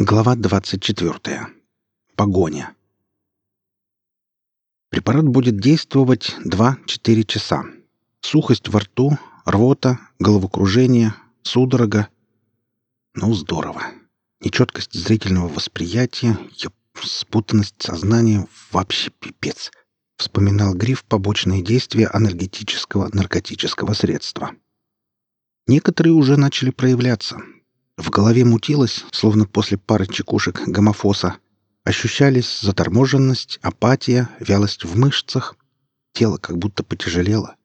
Глава 24. Погоня. Препарат будет действовать 2-4 часа. Сухость во рту, рвота, головокружение, судорога. Ну, здорово. Нечеткость зрительного восприятия, ёп, спутанность сознания — вообще пипец. Вспоминал Гриф побочные действия анальгетического наркотического средства. Некоторые уже начали проявляться — в голове мутилось, словно после пары чекушек гомофоса. Ощущались заторможенность, апатия, вялость в мышцах. Тело как будто потяжелело.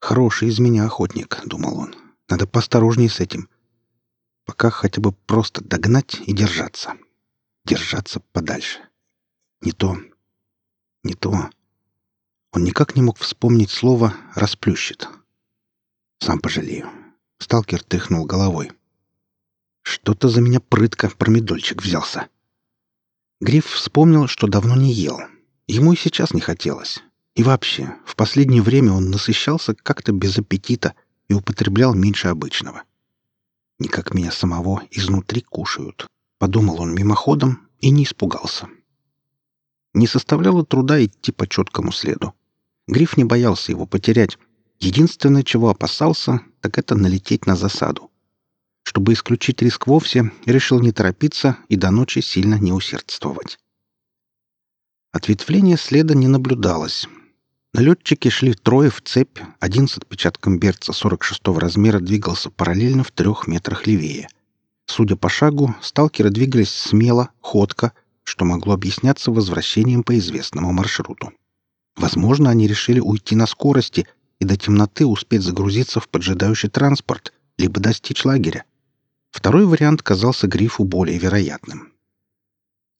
«Хороший из меня охотник», — думал он. «Надо поосторожнее с этим. Пока хотя бы просто догнать и держаться. Держаться подальше. Не то. Не то. Он никак не мог вспомнить слово «расплющит». «Сам пожалею». Сталкер тряхнул головой. Что-то за меня прытко промедольчик взялся. Гриф вспомнил, что давно не ел. Ему и сейчас не хотелось. И вообще, в последнее время он насыщался как-то без аппетита и употреблял меньше обычного. «Не как меня самого изнутри кушают», — подумал он мимоходом и не испугался. Не составляло труда идти по четкому следу. Гриф не боялся его потерять. Единственное, чего опасался, так это налететь на засаду. Чтобы исключить риск вовсе, решил не торопиться и до ночи сильно не усердствовать. Ответвления следа не наблюдалось. Налетчики шли трое в цепь, один с отпечатком берца 46-го размера двигался параллельно в трех метрах левее. Судя по шагу, сталкеры двигались смело, ходко, что могло объясняться возвращением по известному маршруту. Возможно, они решили уйти на скорости и до темноты успеть загрузиться в поджидающий транспорт, либо достичь лагеря. Второй вариант казался Грифу более вероятным.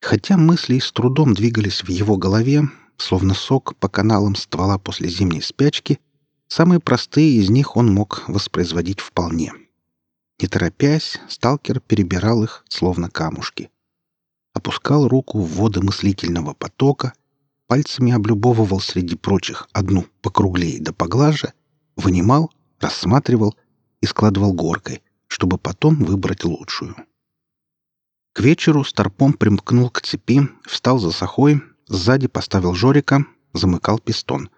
Хотя мысли с трудом двигались в его голове, словно сок по каналам ствола после зимней спячки, самые простые из них он мог воспроизводить вполне. Не торопясь, сталкер перебирал их, словно камушки. Опускал руку в воды мыслительного потока, пальцами облюбовывал среди прочих одну покруглее да поглаже, вынимал, рассматривал и складывал горкой, чтобы потом выбрать лучшую. К вечеру Старпом примкнул к цепи, встал за сахой, сзади поставил Жорика, замыкал пистон.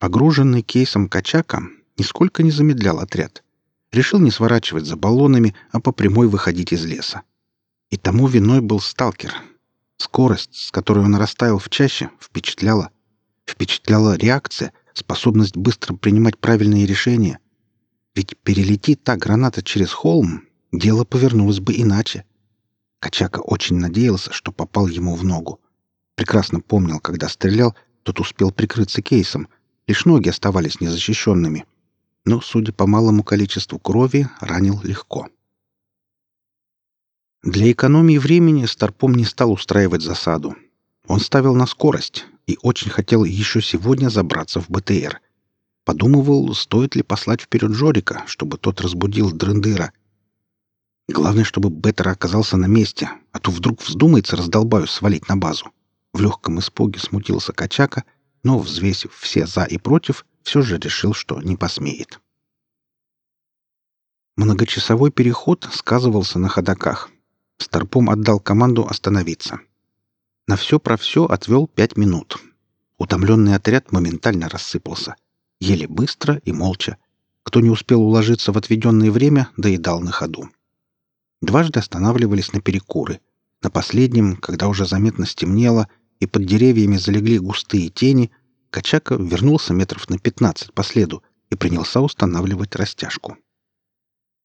Огруженный кейсом качака нисколько не замедлял отряд. Решил не сворачивать за баллонами, а по прямой выходить из леса. И тому виной был сталкер. Скорость, с которой он растаял в чаще, впечатляла. Впечатляла реакция, способность быстро принимать правильные решения — ведь перелети та граната через холм, дело повернулось бы иначе. Качака очень надеялся, что попал ему в ногу. Прекрасно помнил, когда стрелял, тот успел прикрыться кейсом. Лишь ноги оставались незащищенными. Но, судя по малому количеству крови, ранил легко. Для экономии времени Старпом не стал устраивать засаду. Он ставил на скорость и очень хотел еще сегодня забраться в БТР — Подумывал, стоит ли послать вперед Жорика, чтобы тот разбудил Дрындыра. Главное, чтобы Беттер оказался на месте, а то вдруг вздумается раздолбаю свалить на базу. В легком испуге смутился Качака, но, взвесив все «за» и «против», все же решил, что не посмеет. Многочасовой переход сказывался на ходаках. Старпом отдал команду остановиться. На все про все отвел пять минут. Утомленный отряд моментально рассыпался — Ели быстро и молча. Кто не успел уложиться в отведенное время, доедал на ходу. Дважды останавливались на перекуры. На последнем, когда уже заметно стемнело и под деревьями залегли густые тени, Качака вернулся метров на пятнадцать по следу и принялся устанавливать растяжку.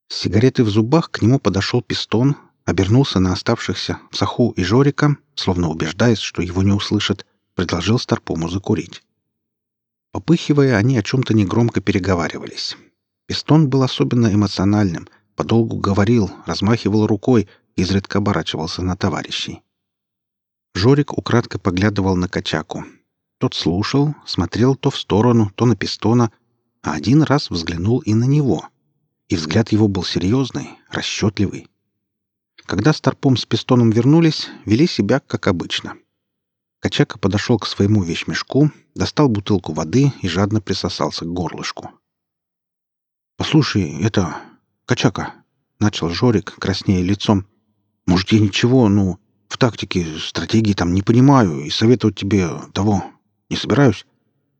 С сигаретой в зубах к нему подошел пистон, обернулся на оставшихся Саху и Жорика, словно убеждаясь, что его не услышат, предложил Старпому закурить. Попыхивая, они о чем-то негромко переговаривались. Пистон был особенно эмоциональным, подолгу говорил, размахивал рукой, изредка оборачивался на товарищей. Жорик украдкой поглядывал на Качаку. Тот слушал, смотрел то в сторону, то на пистона, а один раз взглянул и на него. И взгляд его был серьезный, расчетливый. Когда Старпом с пистоном вернулись, вели себя как обычно. Качака подошел к своему вещмешку, достал бутылку воды и жадно присосался к горлышку. «Послушай, это... Качака!» — начал Жорик, краснея лицом. Может, я ничего, ну, в тактике, стратегии там не понимаю и советовать тебе того не собираюсь.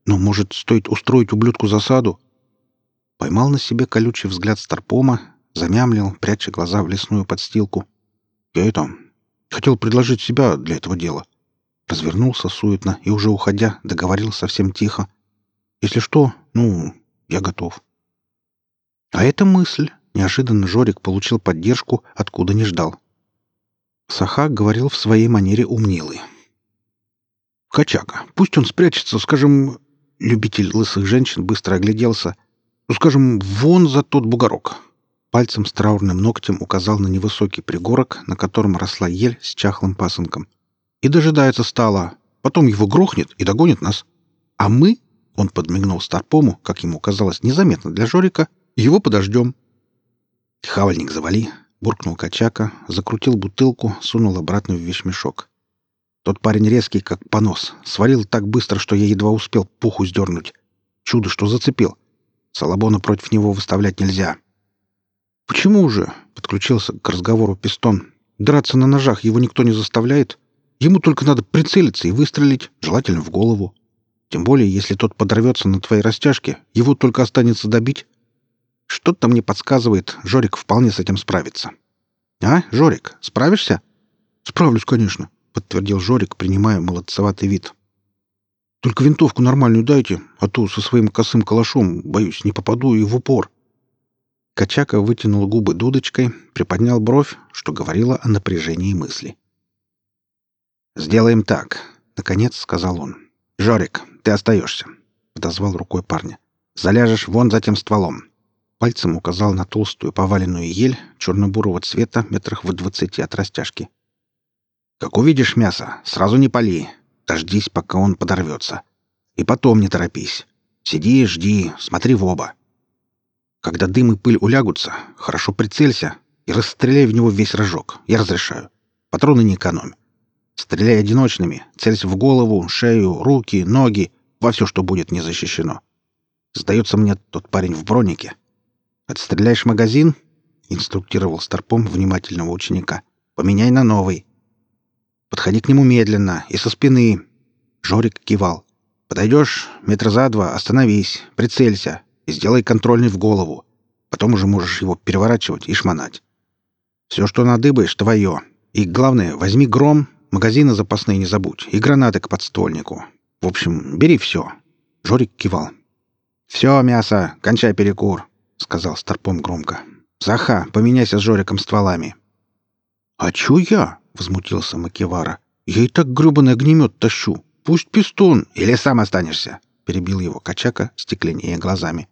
Но, может, стоит устроить ублюдку засаду?» Поймал на себе колючий взгляд Старпома, замямлил, пряча глаза в лесную подстилку. «Я это... хотел предложить себя для этого дела». Развернулся суетно и, уже уходя, договорил совсем тихо. «Если что, ну, я готов». А эта мысль неожиданно Жорик получил поддержку, откуда не ждал. Саха говорил в своей манере умнилый. «Качака, пусть он спрячется, скажем...» Любитель лысых женщин быстро огляделся. «Ну, скажем, вон за тот бугорок». Пальцем с траурным ногтем указал на невысокий пригорок, на котором росла ель с чахлым пасынком. «И дожидается стала. Потом его грохнет и догонит нас. А мы...» — он подмигнул Старпому, как ему казалось, незаметно для Жорика. «Его подождем». «Хавальник завали», — буркнул Качака, закрутил бутылку, сунул обратно в вещмешок. Тот парень резкий, как понос. Свалил так быстро, что я едва успел пуху сдернуть. Чудо, что зацепил. Салабона против него выставлять нельзя. «Почему же?» — подключился к разговору Пистон. «Драться на ножах его никто не заставляет. Ему только надо прицелиться и выстрелить, желательно в голову. Тем более, если тот подорвется на твоей растяжке, его только останется добить. Что-то мне подсказывает, Жорик вполне с этим справится. А, Жорик, справишься? Справлюсь, конечно, подтвердил Жорик, принимая молодцеватый вид. Только винтовку нормальную дайте, а то со своим косым калашом, боюсь, не попаду и в упор. Качака вытянул губы дудочкой, приподнял бровь, что говорило о напряжении мысли. «Сделаем так», — наконец сказал он. «Жорик, ты остаешься», — подозвал рукой парня. «Заляжешь вон за тем стволом. Пальцем указал на толстую поваленную ель черно-бурого цвета метрах в двадцати от растяжки. «Как увидишь мясо, сразу не пали. Дождись, пока он подорвется. И потом не торопись. Сиди, жди, смотри в оба. Когда дым и пыль улягутся, хорошо прицелься и расстреляй в него весь рожок. Я разрешаю. Патроны не экономь. Стреляй одиночными, целься в голову, шею, руки, ноги, во все, что будет не защищено. Сдается мне тот парень в бронике. «Отстреляешь магазин?» — инструктировал Старпом внимательного ученика. «Поменяй на новый. Подходи к нему медленно и со спины». Жорик кивал. «Подойдешь, метра за два, остановись, прицелься и сделай контрольный в голову. Потом уже можешь его переворачивать и шмонать. Все, что надыбаешь, твое. И главное, возьми гром, магазины запасные не забудь и гранаты к подствольнику. В общем, бери все». Жорик кивал. «Все, мясо, кончай перекур. — сказал Старпом громко. «Заха, поменяйся с Жориком стволами». «А чё я?» — возмутился Макевара. «Я и так грёбаный огнемет тащу. Пусть пистон, или сам останешься!» — перебил его Качака, стекленея глазами.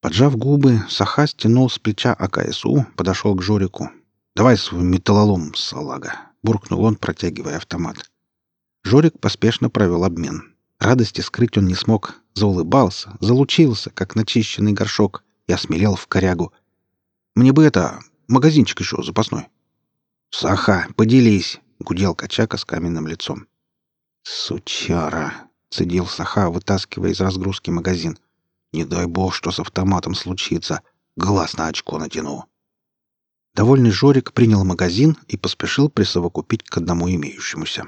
Поджав губы, Саха стянул с плеча АКСУ, подошел к Жорику. «Давай свой металлолом, салага!» — буркнул он, протягивая автомат. Жорик поспешно провел обмен. Радости скрыть он не смог, заулыбался, залучился, как начищенный горшок. Я смелел в корягу. «Мне бы это... магазинчик еще запасной». «Саха, поделись!» — гудел Качака с каменным лицом. «Сучара!» — цедил Саха, вытаскивая из разгрузки магазин. «Не дай бог, что с автоматом случится. Глаз на очко натяну». Довольный Жорик принял магазин и поспешил присовокупить к одному имеющемуся.